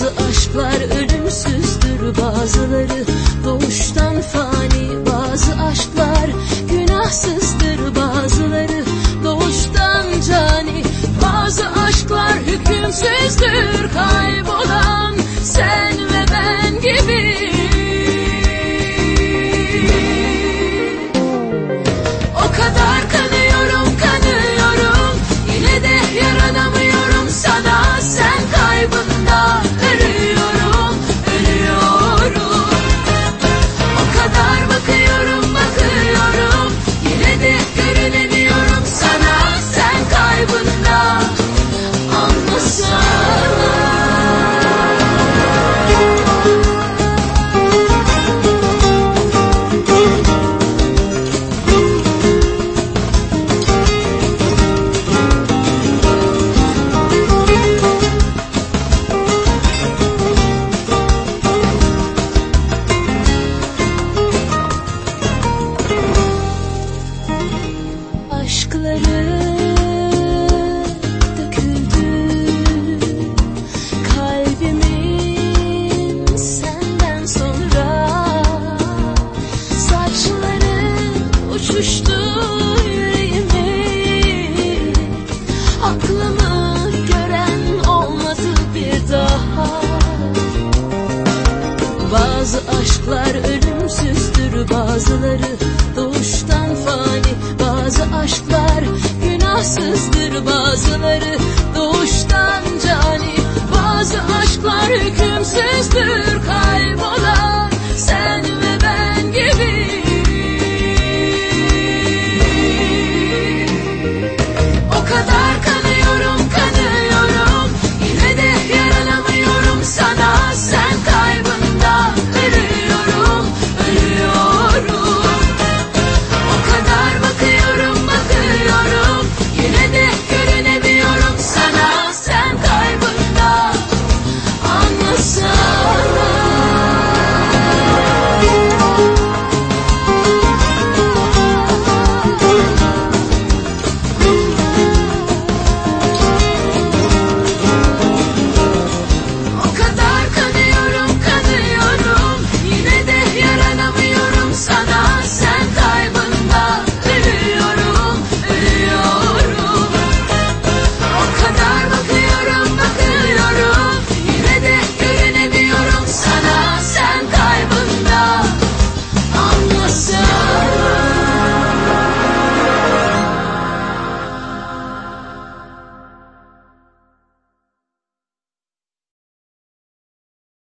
Bazı aşklar ölümsüzdür bazıları doğuştan fani Bazı aşklar Aklını gören olmadı bir daha. Bazı aşklar ölümsüzdür bazıları Doğuştan fani. Bazı aşklar Günahsızdır bazıları Doğuştan cani. Bazı aşklar hükümsüzdür kalbi